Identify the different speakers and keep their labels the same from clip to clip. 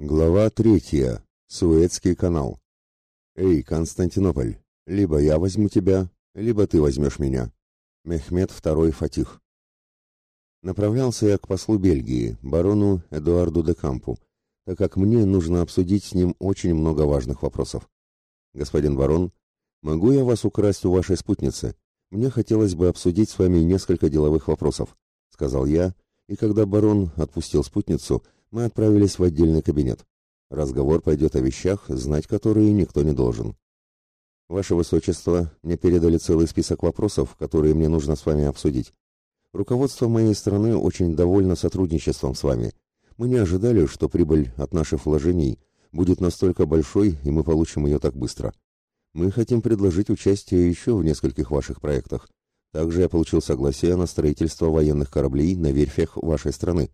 Speaker 1: Глава третья. Суэцкий канал. Эй, Константинополь, либо я возьму тебя, либо ты возьмешь меня. Мехмед II Фатих. Направлялся я к послу Бельгии, барону Эдуарду де Кампу, так как мне нужно обсудить с ним очень много важных вопросов. Господин барон, могу я вас украсть у вашей спутницы? Мне хотелось бы обсудить с вами несколько деловых вопросов, сказал я, и когда барон отпустил спутницу, мы отправились в отдельный кабинет. Разговор пойдет о вещах, знать которые никто не должен. Ваше Высочество, мне передали целый список вопросов, которые мне нужно с вами обсудить. Руководство моей страны очень довольно сотрудничеством с вами. Мы не ожидали, что прибыль от наших вложений будет настолько большой, и мы получим ее так быстро. Мы хотим предложить участие еще в нескольких ваших проектах. Также я получил согласие на строительство военных кораблей на верфях вашей страны.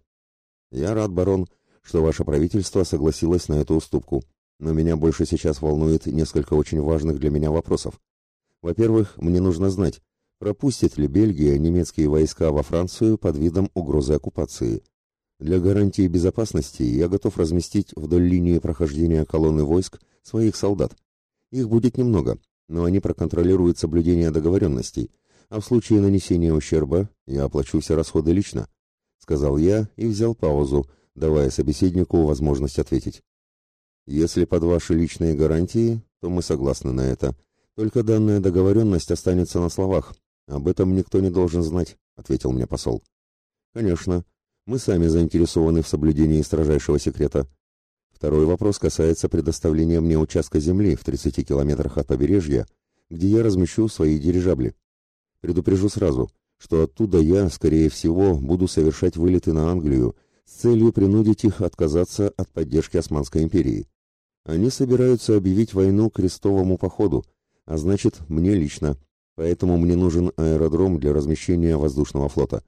Speaker 1: Я рад, барон, что ваше правительство согласилось на эту уступку, но меня больше сейчас волнует несколько очень важных для меня вопросов. Во-первых, мне нужно знать, пропустит ли Бельгия немецкие войска во Францию под видом угрозы оккупации. Для гарантии безопасности я готов разместить вдоль линии прохождения колонны войск своих солдат. Их будет немного, но они проконтролируют соблюдение договоренностей, а в случае нанесения ущерба я оплачу все расходы лично сказал я и взял паузу, давая собеседнику возможность ответить. Если под ваши личные гарантии, то мы согласны на это. Только данная договоренность останется на словах. Об этом никто не должен знать, ответил мне посол. Конечно, мы сами заинтересованы в соблюдении строжайшего секрета. Второй вопрос касается предоставления мне участка земли в 30 километрах от побережья, где я размещу свои дирижабли. Предупрежу сразу, что оттуда я, скорее всего, буду совершать вылеты на Англию с целью принудить их отказаться от поддержки Османской империи. Они собираются объявить войну крестовому походу, а значит, мне лично, поэтому мне нужен аэродром для размещения воздушного флота.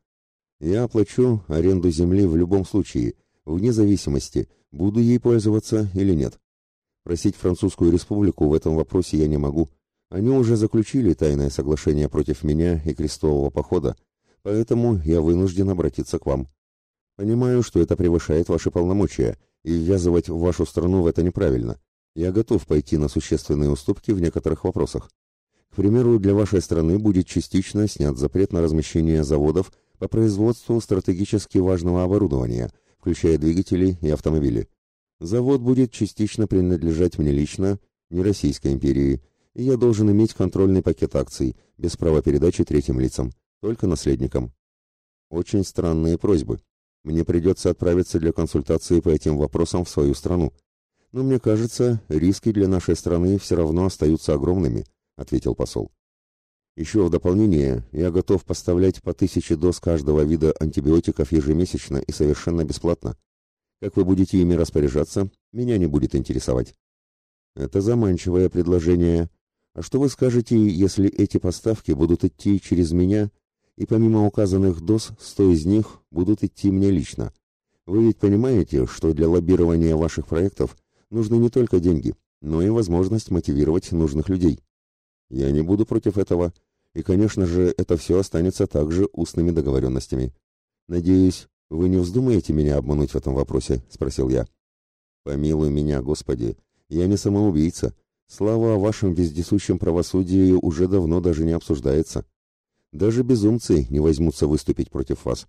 Speaker 1: Я оплачу аренду земли в любом случае, вне зависимости, буду ей пользоваться или нет. Просить французскую республику в этом вопросе я не могу, они уже заключили тайное соглашение против меня и крестового похода, поэтому я вынужден обратиться к вам. Понимаю, что это превышает ваши полномочия, и ввязывать вашу страну в это неправильно. Я готов пойти на существенные уступки в некоторых вопросах. К примеру, для вашей страны будет частично снят запрет на размещение заводов по производству стратегически важного оборудования, включая двигатели и автомобили. Завод будет частично принадлежать мне лично, не Российской империи, и я должен иметь контрольный пакет акций, без права передачи третьим лицам, только наследникам. Очень странные просьбы. Мне придется отправиться для консультации по этим вопросам в свою страну. Но мне кажется, риски для нашей страны все равно остаются огромными, ответил посол. Еще в дополнение, я готов поставлять по тысяче доз каждого вида антибиотиков ежемесячно и совершенно бесплатно. Как вы будете ими распоряжаться, меня не будет интересовать. Это заманчивое предложение, а что вы скажете, если эти поставки будут идти через меня, и помимо указанных доз, сто из них будут идти мне лично? Вы ведь понимаете, что для лоббирования ваших проектов нужны не только деньги, но и возможность мотивировать нужных людей. Я не буду против этого, и, конечно же, это все останется также устными договоренностями. Надеюсь, вы не вздумаете меня обмануть в этом вопросе, спросил я. Помилуй меня, Господи, я не самоубийца Слава о вашем вездесущем правосудии уже давно даже не обсуждается. Даже безумцы не возьмутся выступить против вас.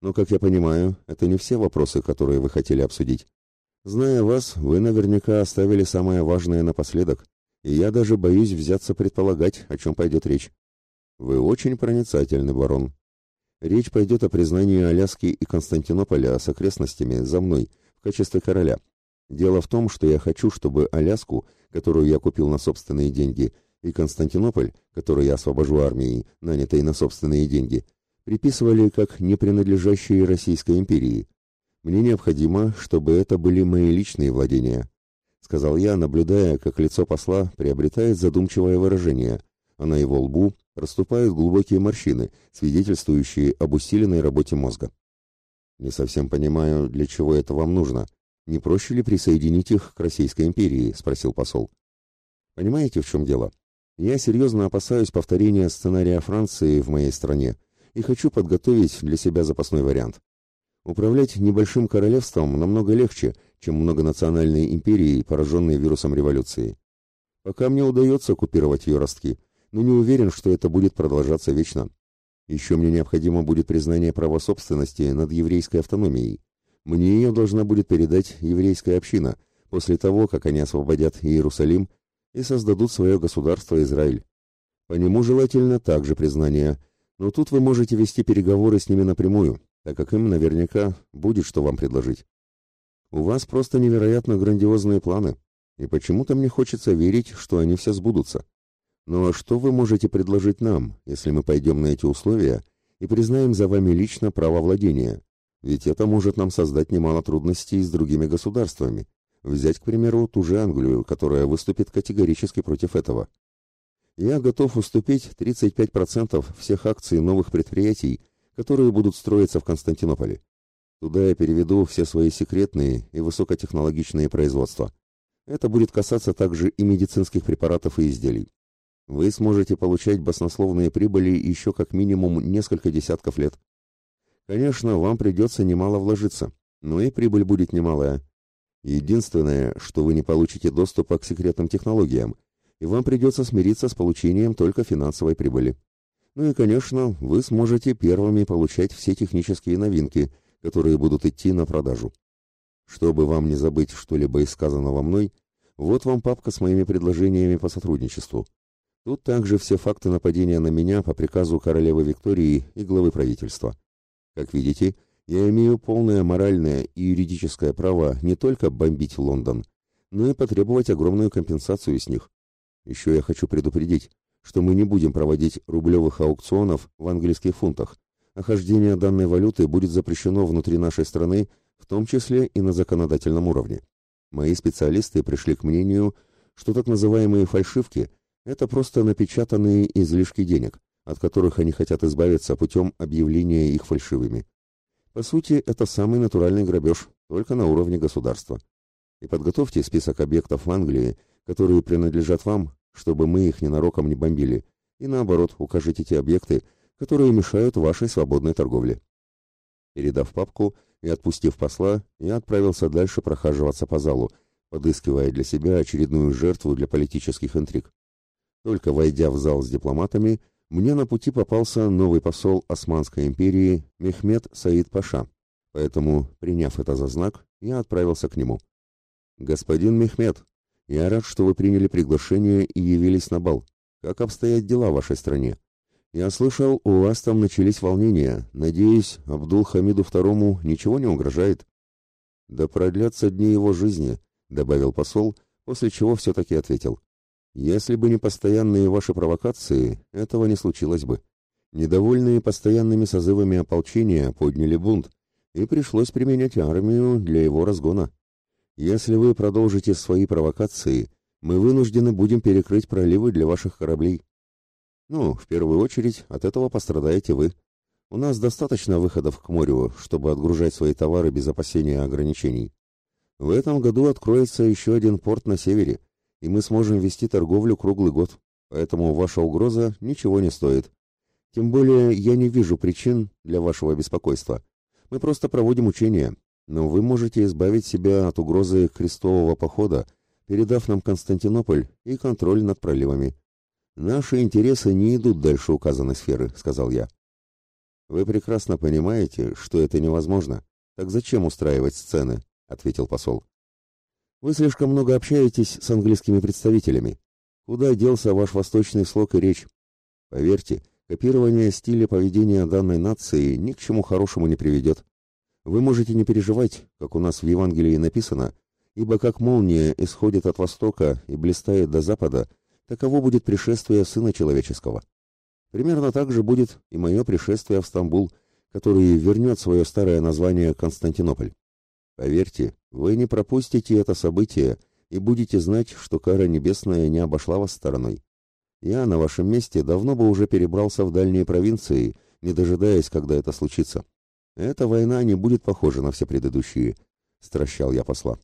Speaker 1: Но, как я понимаю, это не все вопросы, которые вы хотели обсудить. Зная вас, вы наверняка оставили самое важное напоследок, и я даже боюсь взяться предполагать, о чем пойдет речь. Вы очень проницательный, барон. Речь пойдет о признании Аляски и Константинополя с окрестностями за мной в качестве короля. Дело в том, что я хочу, чтобы Аляску которую я купил на собственные деньги, и Константинополь, который я освобожу армией, нанятой на собственные деньги, приписывали как не принадлежащие Российской империи. Мне необходимо, чтобы это были мои личные владения, сказал я, наблюдая, как лицо посла приобретает задумчивое выражение, а на его лбу расступают глубокие морщины, свидетельствующие об усиленной работе мозга. Не совсем понимаю, для чего это вам нужно, не проще ли присоединить их к Российской империи, спросил посол. Понимаете, в чем дело? Я серьезно опасаюсь повторения сценария Франции в моей стране и хочу подготовить для себя запасной вариант. Управлять небольшим королевством намного легче, чем многонациональной империей, пораженной вирусом революции. Пока мне удается оккупировать ее ростки, но не уверен, что это будет продолжаться вечно. Еще мне необходимо будет признание права собственности над еврейской автономией. Мне ее должна будет передать еврейская община после того, как они освободят Иерусалим и создадут свое государство Израиль. По нему желательно также признание, но тут вы можете вести переговоры с ними напрямую, так как им наверняка будет что вам предложить. У вас просто невероятно грандиозные планы, и почему-то мне хочется верить, что они все сбудутся. А что вы можете предложить нам, если мы пойдем на эти условия и признаем за вами лично право владения? Ведь это может нам создать немало трудностей с другими государствами. Взять, к примеру, ту же Англию, которая выступит категорически против этого. Я готов уступить 35% всех акций новых предприятий, которые будут строиться в Константинополе. Туда я переведу все свои секретные и высокотехнологичные производства. Это будет касаться также и медицинских препаратов и изделий вы сможете получать баснословные прибыли еще как минимум несколько десятков лет. Конечно, вам придется немало вложиться, но и прибыль будет немалая. Единственное, что вы не получите доступа к секретным технологиям, и вам придется смириться с получением только финансовой прибыли. Ну и, конечно, вы сможете первыми получать все технические новинки, которые будут идти на продажу. Чтобы вам не забыть что-либо из сказанного мной, вот вам папка с моими предложениями по сотрудничеству. Тут также все факты нападения на меня по приказу королевы Виктории и главы правительства. Как видите, я имею полное моральное и юридическое право не только бомбить Лондон, но и потребовать огромную компенсацию с них. Еще я хочу предупредить, что мы не будем проводить рублевых аукционов в английских фунтах. Охождение данной валюты будет запрещено внутри нашей страны, в том числе и на законодательном уровне. Мои специалисты пришли к мнению, что так называемые фальшивки – это просто напечатанные излишки денег, от которых они хотят избавиться путем объявления их фальшивыми. По сути, это самый натуральный грабеж, только на уровне государства. И подготовьте список объектов в Англии, которые принадлежат вам, чтобы мы их ненароком не бомбили, и наоборот, укажите те объекты, которые мешают вашей свободной торговле. Передав папку и отпустив посла, я отправился дальше прохаживаться по залу, подыскивая для себя очередную жертву для политических интриг. Только войдя в зал с дипломатами, мне на пути попался новый посол Османской империи Мехмед Саид Паша. Поэтому, приняв это за знак, я отправился к нему. «Господин Мехмед, я рад, что вы приняли приглашение и явились на бал. Как обстоят дела в вашей стране? Я слышал, у вас там начались волнения. Надеюсь, Абдул-Хамиду II ничего не угрожает?» «Да продлятся дни его жизни», — добавил посол, после чего все-таки ответил. Если бы не постоянные ваши провокации, этого не случилось бы. Недовольные постоянными созывами ополчения подняли бунт, и пришлось применять армию для его разгона. Если вы продолжите свои провокации, мы вынуждены будем перекрыть проливы для ваших кораблей. Ну, в первую очередь, от этого пострадаете вы. У нас достаточно выходов к морю, чтобы отгружать свои товары без опасения ограничений. В этом году откроется еще один порт на севере, и мы сможем вести торговлю круглый год, поэтому ваша угроза ничего не стоит. Тем более я не вижу причин для вашего беспокойства. Мы просто проводим учения, но вы можете избавить себя от угрозы крестового похода, передав нам Константинополь и контроль над проливами. Наши интересы не идут дальше указанной сферы, сказал я. Вы прекрасно понимаете, что это невозможно. Так зачем устраивать сцены? ответил посол. Вы слишком много общаетесь с английскими представителями. Куда делся ваш восточный слог и речь? Поверьте, копирование стиля поведения данной нации ни к чему хорошему не приведет. Вы можете не переживать, как у нас в Евангелии написано, ибо как молния исходит от востока и блистает до запада, таково будет пришествие Сына Человеческого. Примерно так же будет и мое пришествие в Стамбул, который вернет свое старое название Константинополь. Поверьте, вы не пропустите это событие и будете знать, что кара небесная не обошла вас стороной. Я на вашем месте давно бы уже перебрался в дальние провинции, не дожидаясь, когда это случится. Эта война не будет похожа на все предыдущие, — стращал я посла.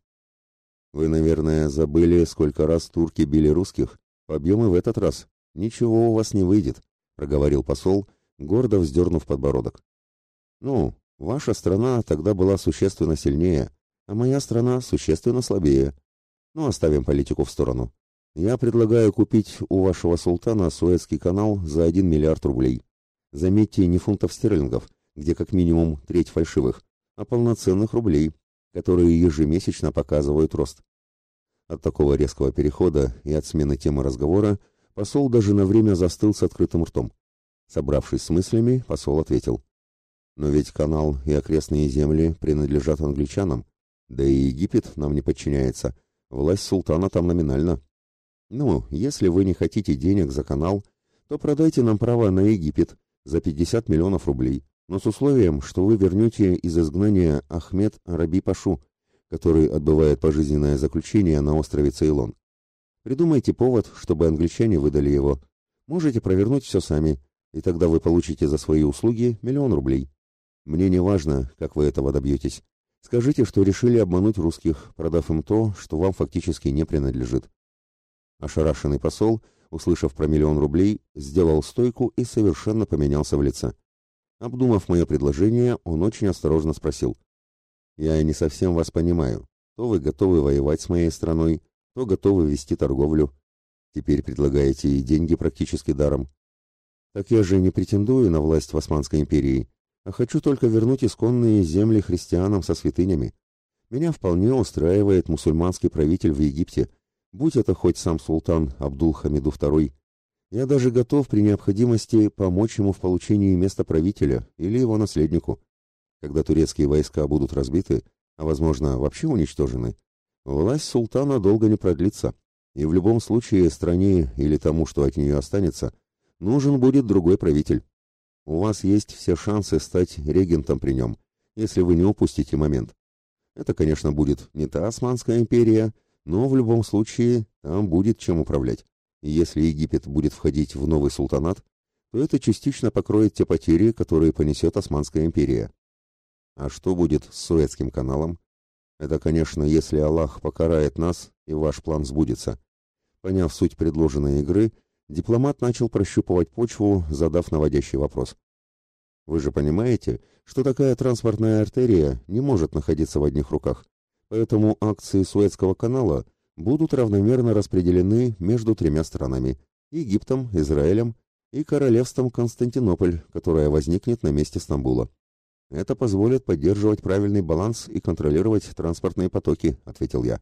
Speaker 1: Вы, наверное, забыли, сколько раз турки били русских. Побьем и в этот раз. Ничего у вас не выйдет, — проговорил посол, гордо вздернув подбородок. Ну, Ваша страна тогда была существенно сильнее, а моя страна существенно слабее. Но оставим политику в сторону. Я предлагаю купить у вашего султана Суэцкий канал за 1 миллиард рублей. Заметьте, не фунтов стерлингов, где как минимум треть фальшивых, а полноценных рублей, которые ежемесячно показывают рост. От такого резкого перехода и от смены темы разговора посол даже на время застыл с открытым ртом. Собравшись с мыслями, посол ответил. «Но ведь канал и окрестные земли принадлежат англичанам, да и Египет нам не подчиняется, власть султана там номинальна. Ну, если вы не хотите денег за канал, то продайте нам право на Египет за 50 миллионов рублей, но с условием, что вы вернете из изгнания Ахмед Араби Пашу, который отбывает пожизненное заключение на острове Цейлон. Придумайте повод, чтобы англичане выдали его. Можете провернуть все сами, и тогда вы получите за свои услуги миллион рублей. Мне не важно, как вы этого добьетесь. Скажите, что решили обмануть русских, продав им то, что вам фактически не принадлежит. Ошарашенный посол, услышав про миллион рублей, сделал стойку и совершенно поменялся в лице. Обдумав мое предложение, он очень осторожно спросил. «Я не совсем вас понимаю. То вы готовы воевать с моей страной, то готовы вести торговлю. Теперь предлагаете и деньги практически даром. Так я же не претендую на власть в Османской империи, а хочу только вернуть исконные земли христианам со святынями. Меня вполне устраивает мусульманский правитель в Египте, будь это хоть сам султан Абдул-Хамиду II. Я даже готов при необходимости помочь ему в получении места правителя или его наследнику. Когда турецкие войска будут разбиты, а возможно вообще уничтожены, власть султана долго не продлится, и в любом случае стране или тому, что от нее останется, нужен будет другой правитель. У вас есть все шансы стать регентом при нем, если вы не упустите момент. Это, конечно, будет не та Османская империя, но в любом случае там будет чем управлять. И если Египет будет входить в новый султанат, то это частично покроет те потери, которые понесет Османская империя. А что будет с Суэцким каналом? Это, конечно, если Аллах покарает нас, и ваш план сбудется. Поняв суть предложенной игры, дипломат начал прощупывать почву, задав наводящий вопрос. Вы же понимаете, что такая транспортная артерия не может находиться в одних руках. Поэтому акции Суэцкого канала будут равномерно распределены между тремя странами – Египтом, Израилем и королевством Константинополь, которое возникнет на месте Стамбула. Это позволит поддерживать правильный баланс и контролировать транспортные потоки, ответил я.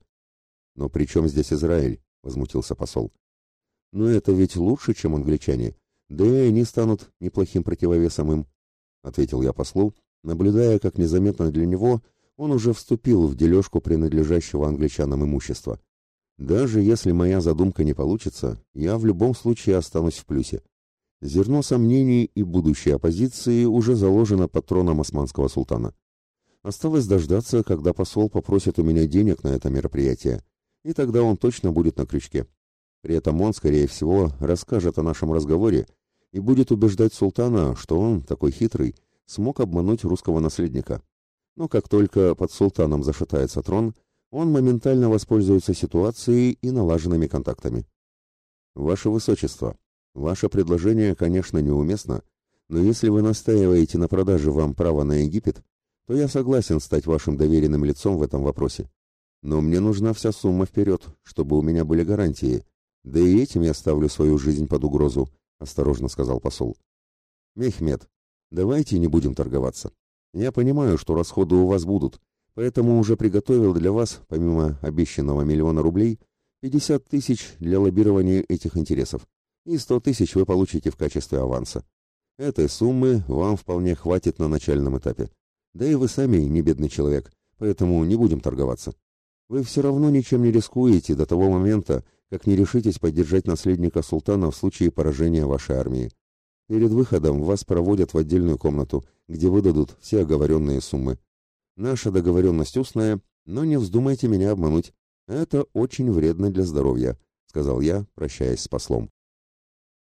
Speaker 1: Но при чем здесь Израиль? возмутился посол. Но это ведь лучше, чем англичане. Да и они станут неплохим противовесом им, ответил я послу, наблюдая, как незаметно для него он уже вступил в дележку принадлежащего англичанам имущества. Даже если моя задумка не получится, я в любом случае останусь в плюсе. Зерно сомнений и будущей оппозиции уже заложено под троном османского султана. Осталось дождаться, когда посол попросит у меня денег на это мероприятие, и тогда он точно будет на крючке. При этом он, скорее всего, расскажет о нашем разговоре и будет убеждать султана, что он, такой хитрый, смог обмануть русского наследника. Но как только под султаном зашатается трон, он моментально воспользуется ситуацией и налаженными контактами. Ваше Высочество, ваше предложение, конечно, неуместно, но если вы настаиваете на продаже вам права на Египет, то я согласен стать вашим доверенным лицом в этом вопросе. Но мне нужна вся сумма вперед, чтобы у меня были гарантии. Да и этим я ставлю свою жизнь под угрозу, осторожно сказал посол. Мехмед, давайте не будем торговаться. Я понимаю, что расходы у вас будут, поэтому уже приготовил для вас, помимо обещанного миллиона рублей, 50 тысяч для лоббирования этих интересов, и 100 тысяч вы получите в качестве аванса. Этой суммы вам вполне хватит на начальном этапе. Да и вы сами не бедный человек, поэтому не будем торговаться. Вы все равно ничем не рискуете до того момента, как не решитесь поддержать наследника султана в случае поражения вашей армии. Перед выходом вас проводят в отдельную комнату, где выдадут все оговоренные суммы. Наша договоренность устная, но не вздумайте меня обмануть. Это очень вредно для здоровья, сказал я, прощаясь с послом.